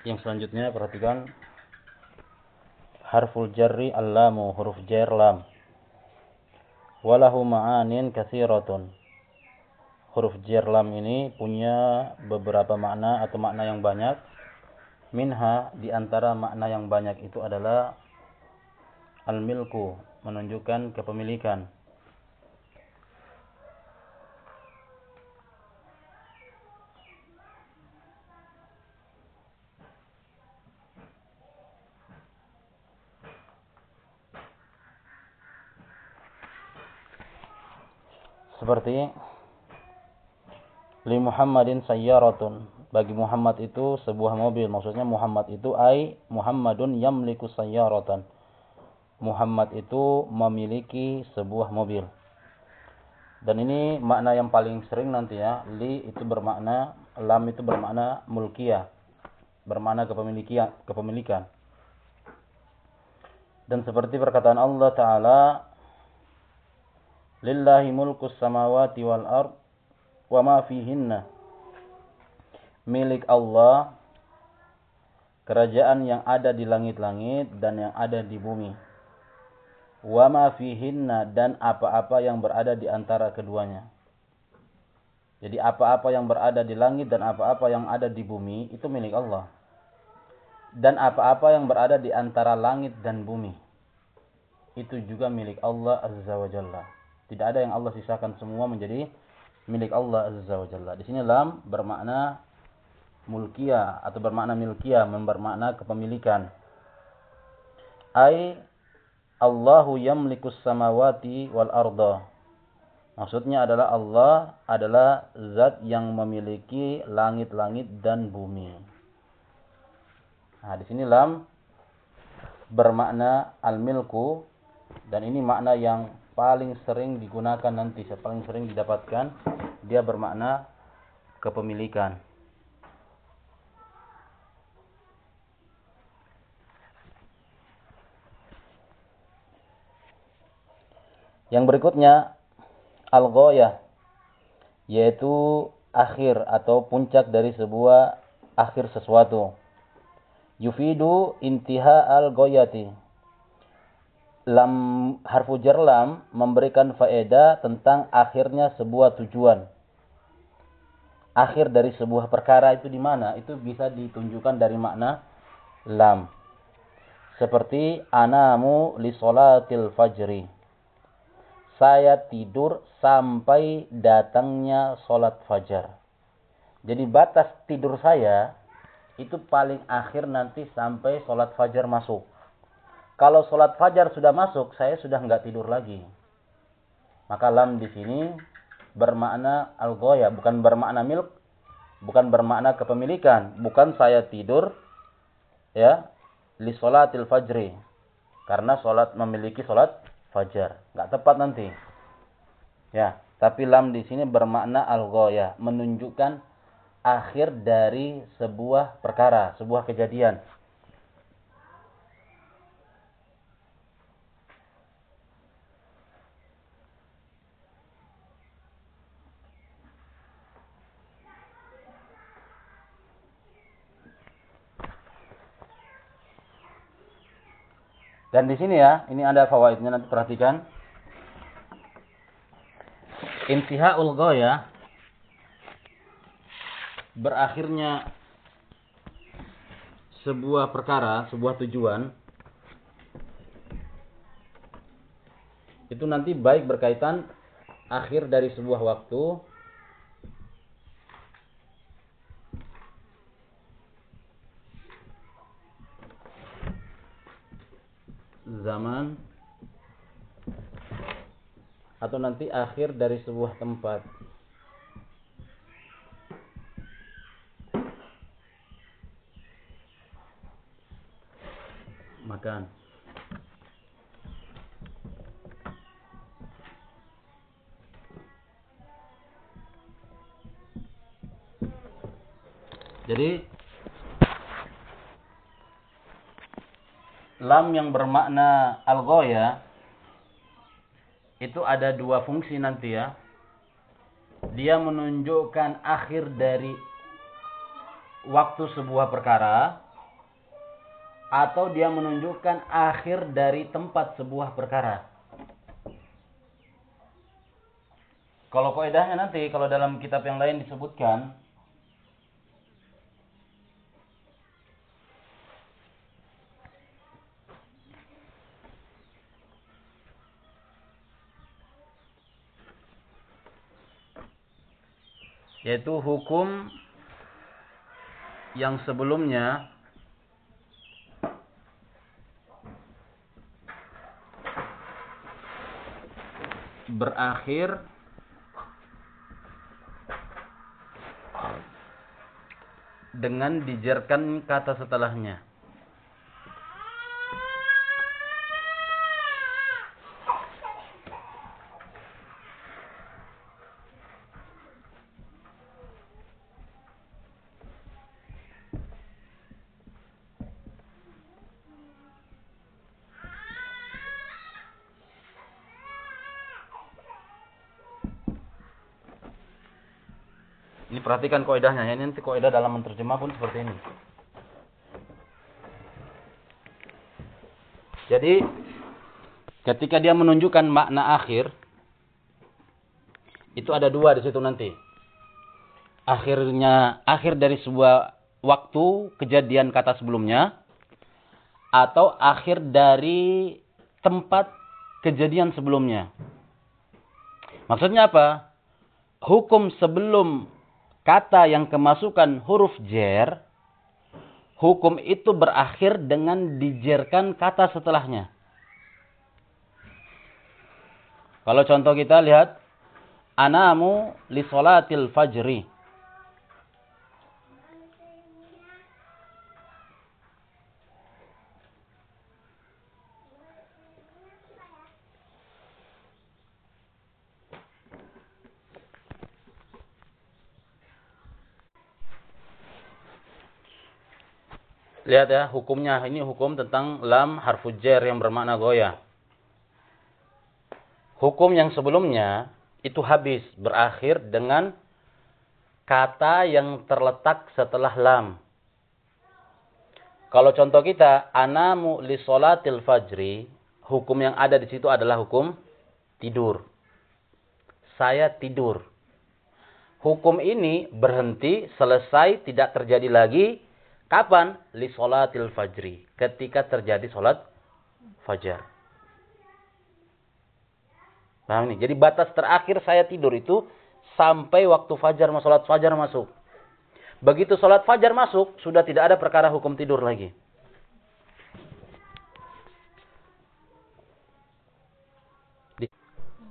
Yang selanjutnya perhatikan harful jarri allamu huruf jar lam. Walahu ma'anin kathiratun. Huruf jar lam ini punya beberapa makna atau makna yang banyak. Minha di antara makna yang banyak itu adalah al-milku menunjukkan kepemilikan seperti li Muhammadin sayyaratun. Bagi Muhammad itu sebuah mobil. Maksudnya Muhammad itu ai Muhammadun yamliku sayyaratan. Muhammad itu memiliki sebuah mobil. Dan ini makna yang paling sering nanti ya. Li itu bermakna lam itu bermakna mulkiyah bermakna kepemilikan kepemilikan. Dan seperti perkataan Allah taala Lillahi mulkus samawati wal ard wa ma fihinna. Milik Allah kerajaan yang ada di langit-langit dan yang ada di bumi. Wa ma fihinna dan apa-apa yang berada di antara keduanya. Jadi apa-apa yang berada di langit dan apa-apa yang ada di bumi itu milik Allah. Dan apa-apa yang berada di antara langit dan bumi itu juga milik Allah Azza wa Jalla. Tidak ada yang Allah sisakan semua menjadi milik Allah Azza wa Jalla. Di sini lam bermakna mulkia atau bermakna milkia, bermakna kepemilikan. Ai Allahu yamlikus samawati wal arda. Maksudnya adalah Allah adalah zat yang memiliki langit-langit dan bumi. Nah, di sini lam bermakna al-milku dan ini makna yang paling sering digunakan nanti, paling sering didapatkan, dia bermakna kepemilikan. Yang berikutnya al-ghayah yaitu akhir atau puncak dari sebuah akhir sesuatu. Yufidu intiha al-ghayati lam harfu jar lam memberikan faedah tentang akhirnya sebuah tujuan. Akhir dari sebuah perkara itu di mana? Itu bisa ditunjukkan dari makna lam. Seperti anamu li salatil fajri. Saya tidur sampai datangnya salat fajar. Jadi batas tidur saya itu paling akhir nanti sampai salat fajar masuk. Kalau sholat fajar sudah masuk, saya sudah nggak tidur lagi. Maka lam di sini bermakna al-goya, bukan bermakna milk, bukan bermakna kepemilikan, bukan saya tidur ya li sholatil fajri. Karena sholat memiliki sholat fajar, nggak tepat nanti. Ya, tapi lam di sini bermakna al-goya, menunjukkan akhir dari sebuah perkara, sebuah kejadian. Dan di sini ya, ini ada fawaidnya nanti perhatikan. Intihaul ghaya berakhirnya sebuah perkara, sebuah tujuan itu nanti baik berkaitan akhir dari sebuah waktu zaman atau nanti akhir dari sebuah tempat. Yang bermakna al itu ada dua fungsi nanti ya. Dia menunjukkan akhir dari waktu sebuah perkara atau dia menunjukkan akhir dari tempat sebuah perkara. Kalau kaidahnya nanti kalau dalam kitab yang lain disebutkan yaitu hukum yang sebelumnya berakhir dengan dijerkan kata setelahnya. Ini perhatikan koidahnya. Ini nanti koidah dalam menerjemah pun seperti ini. Jadi ketika dia menunjukkan makna akhir itu ada dua di situ nanti. Akhirnya akhir dari sebuah waktu kejadian kata sebelumnya atau akhir dari tempat kejadian sebelumnya. Maksudnya apa? Hukum sebelum kata yang kemasukan huruf jer, hukum itu berakhir dengan dijerkan kata setelahnya. Kalau contoh kita lihat, anamu li solatil fajri. Lihat ya, hukumnya ini hukum tentang lam harfu jar yang bermakna goyah. Hukum yang sebelumnya itu habis, berakhir dengan kata yang terletak setelah lam. Kalau contoh kita, anamu li solatil fajri, hukum yang ada di situ adalah hukum tidur. Saya tidur. Hukum ini berhenti, selesai, tidak terjadi lagi Kapan? Li solatil fajri. Ketika terjadi solat fajar. Paham nih? Jadi batas terakhir saya tidur itu sampai waktu fajar, solat fajar masuk. Begitu solat fajar masuk, sudah tidak ada perkara hukum tidur lagi.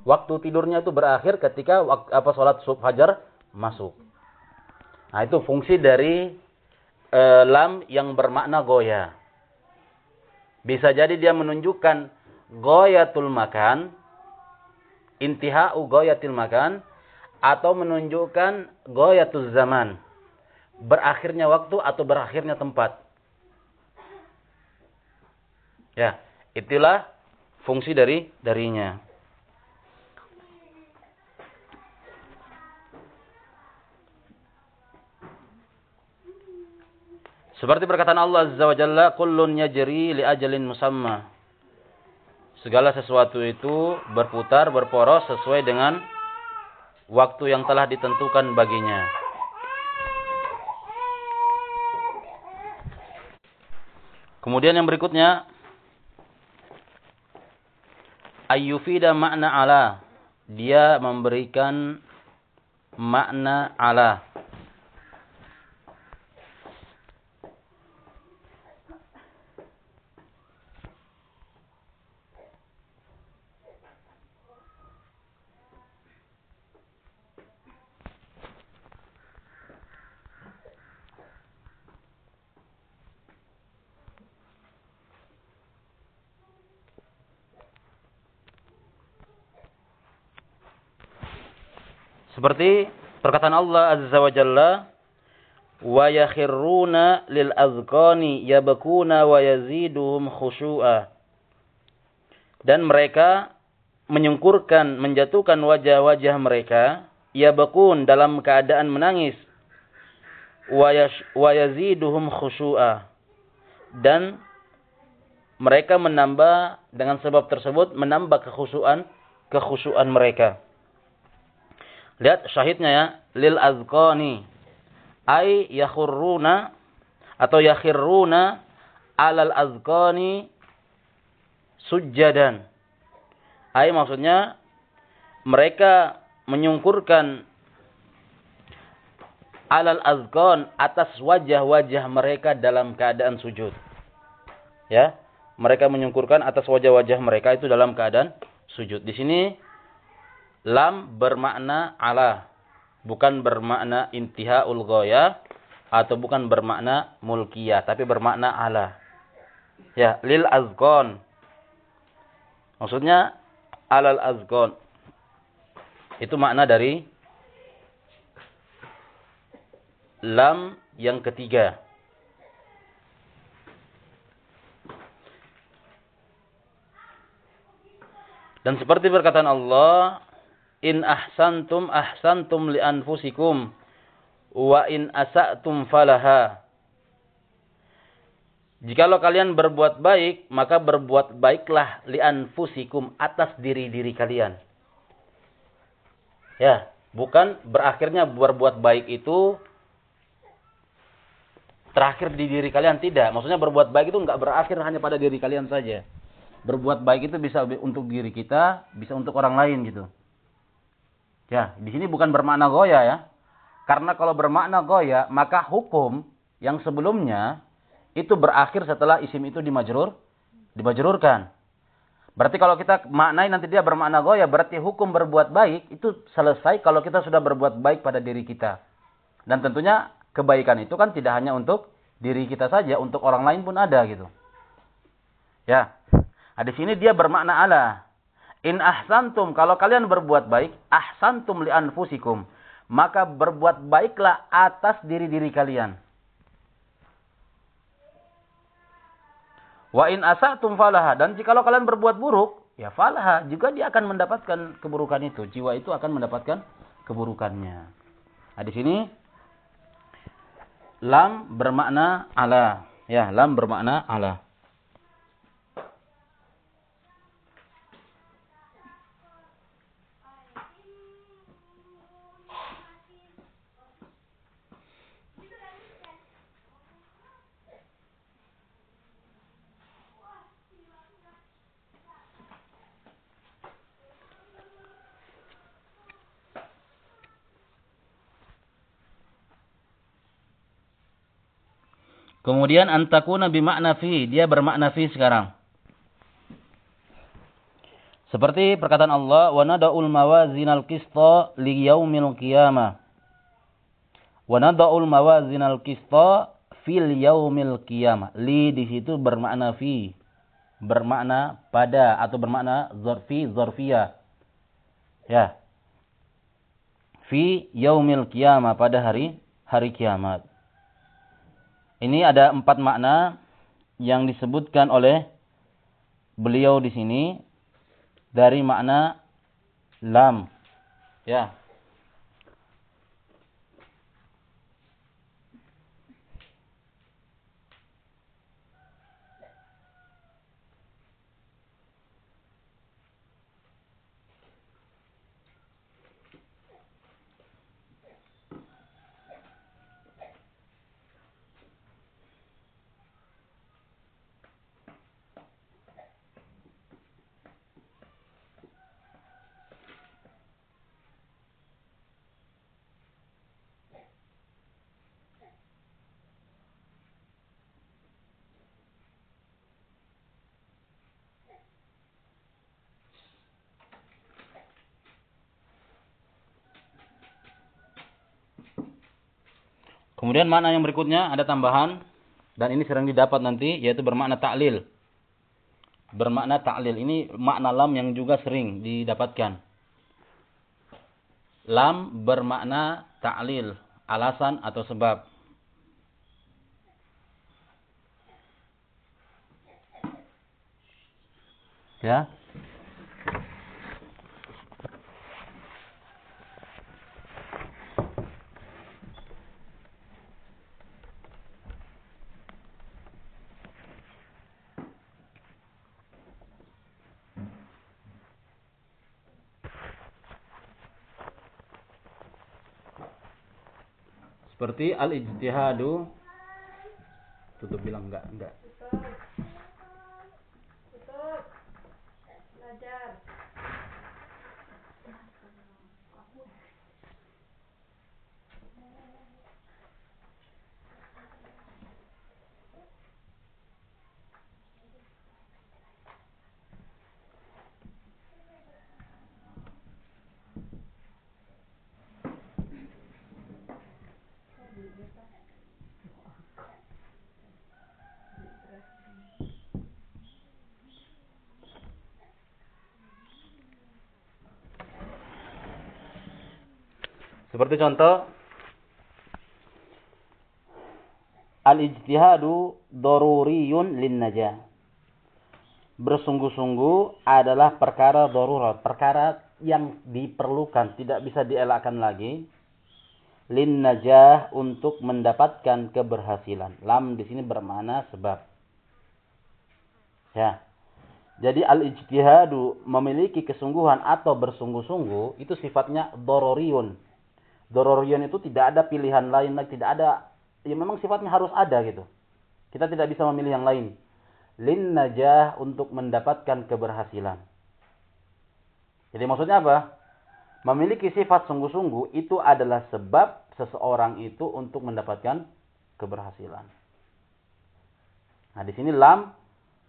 Waktu tidurnya itu berakhir ketika apa solat fajar masuk. Nah itu fungsi dari e, lam yang bermakna goya. Bisa jadi dia menunjukkan goyatul makan, intihau goyatil makan, atau menunjukkan goyatul zaman, berakhirnya waktu atau berakhirnya tempat. Ya, itulah fungsi dari darinya. Seperti perkataan Allah Azza wa Jalla, kullun yajri li ajalin musamma. Segala sesuatu itu berputar, berporos sesuai dengan waktu yang telah ditentukan baginya. Kemudian yang berikutnya ayyufida makna ala. Dia memberikan makna ala. Seperti perkataan Allah Azza wa Jalla, "Wa yakhiruna lil azqani yabkuna wa yaziduhum khushu'a." Dan mereka menyungkurkan, menjatuhkan wajah-wajah mereka, yabkun dalam keadaan menangis, wa yaziduhum. Dan mereka menambah dengan sebab tersebut menambah kekhusyuan kekhusyuan mereka. Lihat syahidnya ya, lil azqani ay yakhurruna atau yakhirruna alal azqani sujjadan. Ay maksudnya mereka menyungkurkan alal azqan atas wajah-wajah mereka dalam keadaan sujud. Ya, mereka menyungkurkan atas wajah-wajah mereka itu dalam keadaan sujud. Di sini lam bermakna ala, bukan bermakna intihaul ghaya atau bukan bermakna mulkiyah, tapi bermakna ala. Ya, lil azqan. Maksudnya alal azqan. Itu makna dari lam yang ketiga. Dan seperti perkataan Allah, in ahsantum ahsantum li anfusikum wa in asa'tum falaha. Jikalau kalian berbuat baik, maka berbuat baiklah li anfusikum atas diri-diri kalian. Ya, bukan berakhirnya berbuat baik itu terakhir di diri kalian tidak. Maksudnya berbuat baik itu enggak berakhir hanya pada diri kalian saja. Berbuat baik itu bisa untuk diri kita, bisa untuk orang lain gitu. Ya, di sini bukan bermakna goya ya. Karena kalau bermakna goya, maka hukum yang sebelumnya itu berakhir setelah isim itu dimajrur, dimajrurkan. Berarti kalau kita maknai nanti dia bermakna goya, berarti hukum berbuat baik itu selesai kalau kita sudah berbuat baik pada diri kita. Dan tentunya kebaikan itu kan tidak hanya untuk diri kita saja, untuk orang lain pun ada gitu. Ya. Nah, di sini dia bermakna ala. In ahsantum, kalau kalian berbuat baik, ahsantum li anfusikum. Maka berbuat baiklah atas diri-diri kalian. Wa in asatum falaha. Dan jika kalian berbuat buruk, ya falaha. Juga dia akan mendapatkan keburukan itu. Jiwa itu akan mendapatkan keburukannya. Nah, di sini lam bermakna ala. Ya, lam bermakna ala. Kemudian antakuna bimakna fi, dia bermakna fi sekarang. Seperti perkataan Allah, "Wa nada'ul mawazinal qista li yaumil qiyamah." Wa nada'ul mawazinal qista fil yaumil qiyamah. Li di situ bermakna fi. Bermakna pada atau bermakna zarfi, zarfiyah. Ya. Fi yaumil qiyamah pada hari hari kiamat. Ini ada empat makna yang disebutkan oleh beliau di sini dari makna lam. Ya. Kemudian makna yang berikutnya ada tambahan dan ini sering didapat nanti yaitu bermakna ta'lil. Bermakna ta'lil ini makna lam yang juga sering didapatkan. Lam bermakna ta'lil, alasan atau sebab. Ya. Seperti al-ijtihadu. Tutup bilang enggak, enggak. Seperti contoh Al-ijtihadu daruriyun lin najah. Bersungguh-sungguh adalah perkara darurat, perkara yang diperlukan, tidak bisa dielakkan lagi. Lin najah untuk mendapatkan keberhasilan. Lam di sini bermakna sebab. Ya. Jadi al-ijtihadu memiliki kesungguhan atau bersungguh-sungguh itu sifatnya dororiyun Dororion itu tidak ada pilihan lain, tidak ada, ya memang sifatnya harus ada gitu. Kita tidak bisa memilih yang lain. Lin najah untuk mendapatkan keberhasilan. Jadi maksudnya apa? Memiliki sifat sungguh-sungguh itu adalah sebab seseorang itu untuk mendapatkan keberhasilan. Nah, di sini lam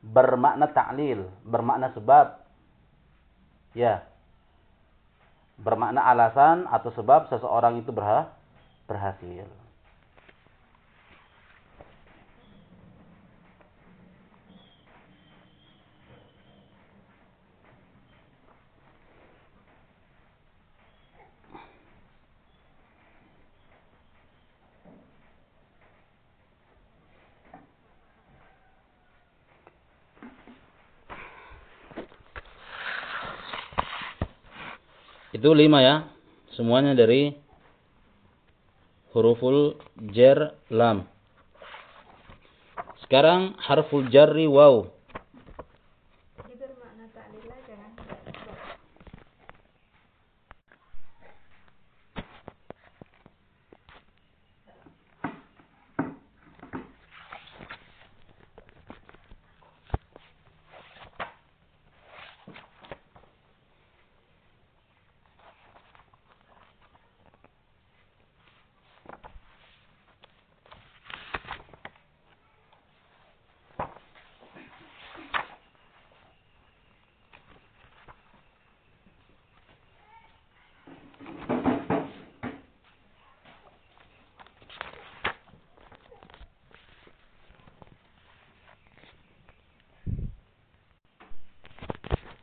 bermakna ta'lil, bermakna sebab. Ya, bermakna alasan atau sebab seseorang itu berhasil. Itu lima ya. Semuanya dari huruful jar lam. Sekarang harful jarri waw.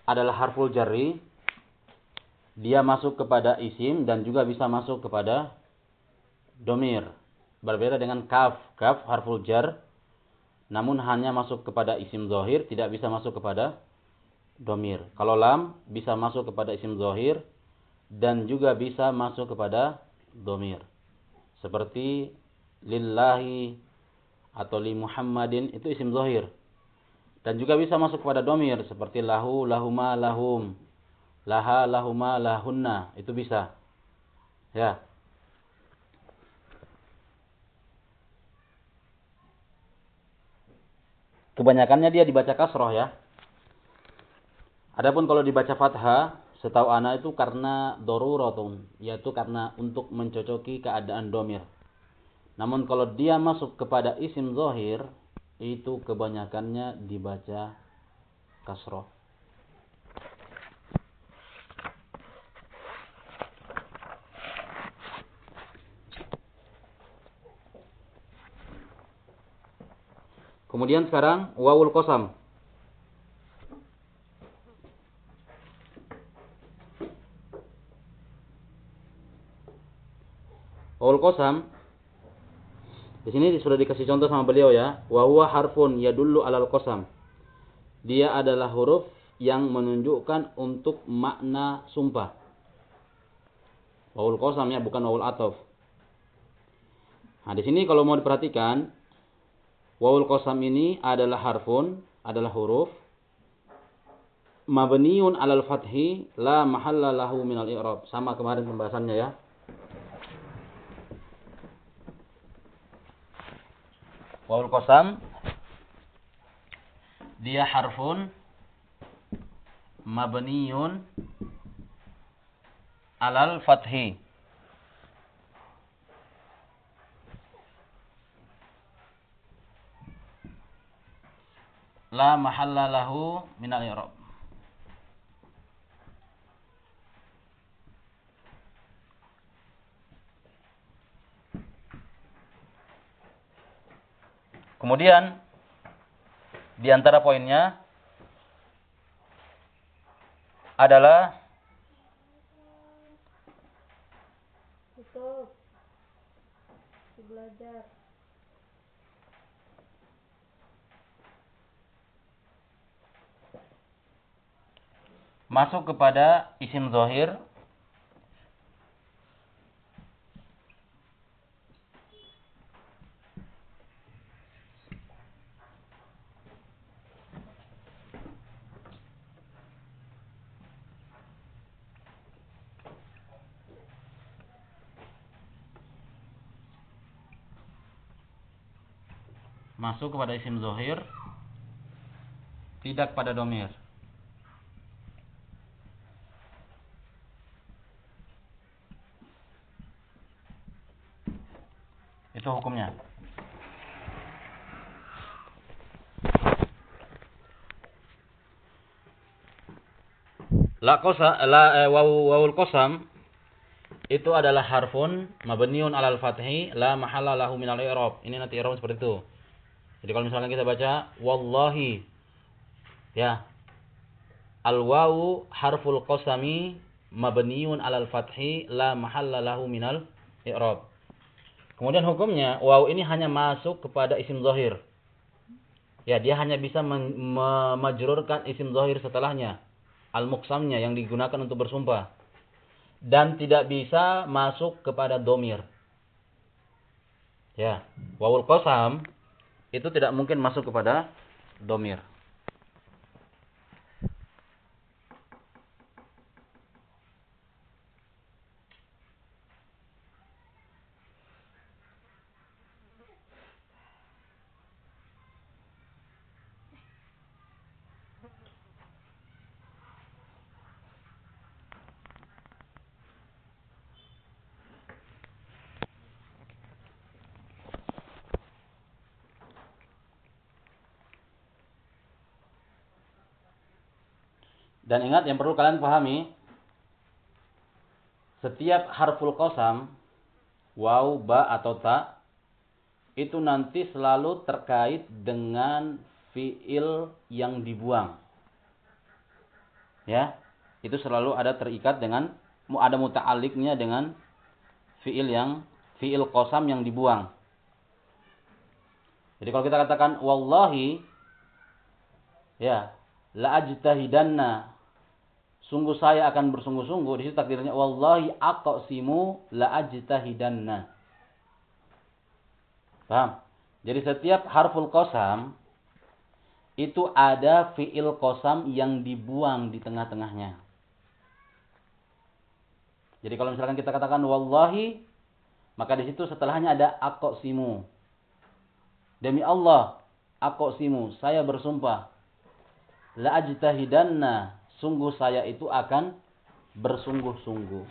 Adalah harful jarri. Dia masuk kepada isim dan juga bisa masuk kepada domir. Berbeda dengan kaf. Kaf harful jar. Namun hanya masuk kepada isim zohir. Tidak bisa masuk kepada domir. Kalau lam bisa masuk kepada isim zohir. Dan juga bisa masuk kepada domir. Seperti lillahi atau li Muhammadin itu isim zohir. Dan juga bisa masuk kepada domir seperti lahu, lahuma, lahum. Laha, lahuma, lahunna. Itu bisa. Ya. Kebanyakannya dia dibaca kasroh ya. Adapun kalau dibaca fathah, setahu anak itu karena dorurotun, yaitu karena untuk mencocoki keadaan domir. Namun kalau dia masuk kepada isim zohir, itu kebanyakannya dibaca kasroh. Kemudian sekarang wawul kosam. Wawul kosam di sini sudah dikasih contoh sama beliau ya. Wa huwa harfun yadullu alal qasam. Dia adalah huruf yang menunjukkan untuk makna sumpah. Wawul qasam ya, bukan wawul atof. Nah, di sini kalau mau diperhatikan, wawul qasam ini adalah harfun, adalah huruf mabniun alal fathi la mahalla lahu minal i'rab. Sama kemarin pembahasannya ya. Wawul qasam dia harfun mabniyun alal fathi. La mahalla lahu minal i'rab. Kemudian di antara poinnya adalah masuk kepada isim zohir masuk kepada isim zohir tidak pada domir. Itu hukumnya. La kosa la eh, waw, wawul kosam itu adalah harfun mabniun alal fathi la mahalla lahu minal i'rab. Ini nanti i'rab seperti itu jadi kalau misalkan kita baca wallahi ya al wawu harful qasami mabniun alal fathi la mahalla lahu minal i'rab. Kemudian hukumnya wawu ini hanya masuk kepada isim zahir. Ya, dia hanya bisa memajrurkan isim zahir setelahnya. Al-muqsamnya yang digunakan untuk bersumpah. Dan tidak bisa masuk kepada domir. Ya, wawul qasam itu tidak mungkin masuk kepada domir. Dan ingat yang perlu kalian pahami, setiap harful qasam, waw, ba atau ta, itu nanti selalu terkait dengan fiil yang dibuang. Ya, itu selalu ada terikat dengan ada muta'aliknya dengan fiil yang fiil qasam yang dibuang. Jadi kalau kita katakan wallahi ya la ajtahidanna Sungguh saya akan bersungguh-sungguh. Di situ takdirnya wallahi aqsimu la ajtahidanna. Paham? Jadi setiap harful qasam itu ada fiil qasam yang dibuang di tengah-tengahnya. Jadi kalau misalkan kita katakan wallahi maka di situ setelahnya ada aqsimu. Demi Allah, aqsimu, saya bersumpah la ajtahidanna sungguh saya itu akan bersungguh-sungguh.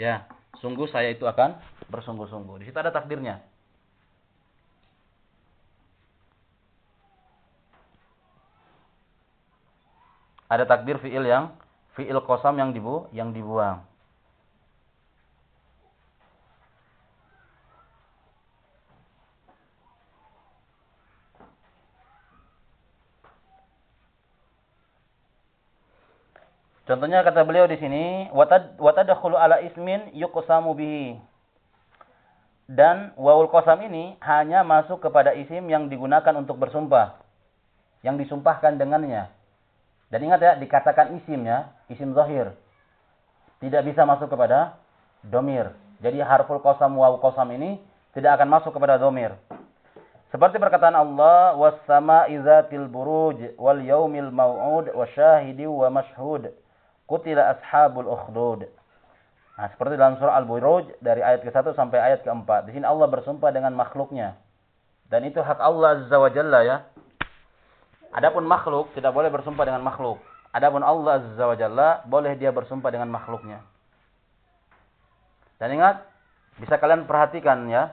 Ya, sungguh saya itu akan bersungguh-sungguh. Di situ ada takdirnya. Ada takdir fiil yang fiil kosam yang dibu yang dibuang. Contohnya kata beliau di sini, watadkhulu ala ismin yuqsamu bihi. Dan wawul qasam ini hanya masuk kepada isim yang digunakan untuk bersumpah. Yang disumpahkan dengannya. Dan ingat ya, dikatakan isimnya, isim zahir. Tidak bisa masuk kepada domir. Jadi harful qasam wawu qasam ini tidak akan masuk kepada domir. Seperti perkataan Allah, "Was-sama izatil buruj wal yaumil mau'ud wasyahidi wa mashhud." Kutila ashabul ukhdud. Nah, seperti dalam surah Al-Buruj dari ayat ke-1 sampai ayat ke-4. Di sini Allah bersumpah dengan makhluknya. Dan itu hak Allah Azza wa Jalla ya. Adapun makhluk tidak boleh bersumpah dengan makhluk. Adapun Allah Azza wa Jalla boleh dia bersumpah dengan makhluknya. Dan ingat, bisa kalian perhatikan ya.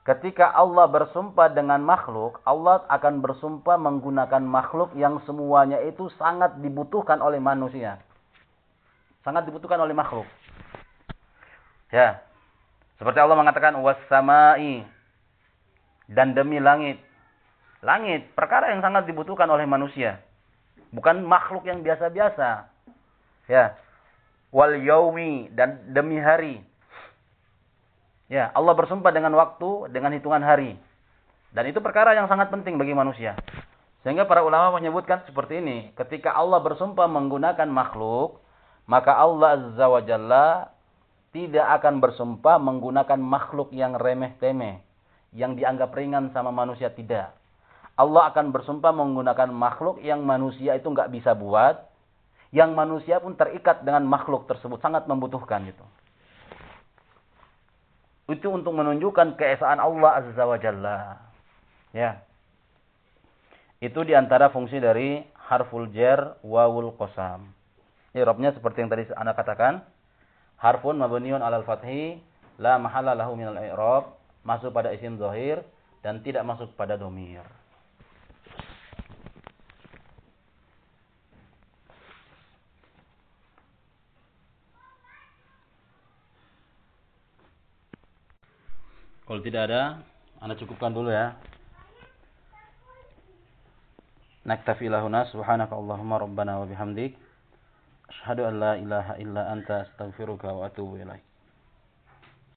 Ketika Allah bersumpah dengan makhluk, Allah akan bersumpah menggunakan makhluk yang semuanya itu sangat dibutuhkan oleh manusia. Sangat dibutuhkan oleh makhluk. Ya. Seperti Allah mengatakan was-sama'i dan demi langit. Langit, perkara yang sangat dibutuhkan oleh manusia. Bukan makhluk yang biasa-biasa. Ya. Wal yaumi dan demi hari. Ya, Allah bersumpah dengan waktu, dengan hitungan hari. Dan itu perkara yang sangat penting bagi manusia. Sehingga para ulama menyebutkan seperti ini. Ketika Allah bersumpah menggunakan makhluk, maka Allah Azza wa Jalla tidak akan bersumpah menggunakan makhluk yang remeh-temeh yang dianggap ringan sama manusia tidak. Allah akan bersumpah menggunakan makhluk yang manusia itu nggak bisa buat, yang manusia pun terikat dengan makhluk tersebut sangat membutuhkan itu. Itu untuk menunjukkan keesaan Allah Azza wa Jalla. Ya. Itu di antara fungsi dari harful jar wawul qasam. Irobnya seperti yang tadi Anda katakan. Harfun mabniun alal fathi la mahalla lahu minal i'rab masuk pada isim zahir dan tidak masuk pada domir. Kalau tidak ada, Anda cukupkan dulu ya. Naktafi lahuna subhanaka Allahumma rabbana wa bihamdik. Asyhadu an la ilaha illa anta astaghfiruka wa atubu ilaik.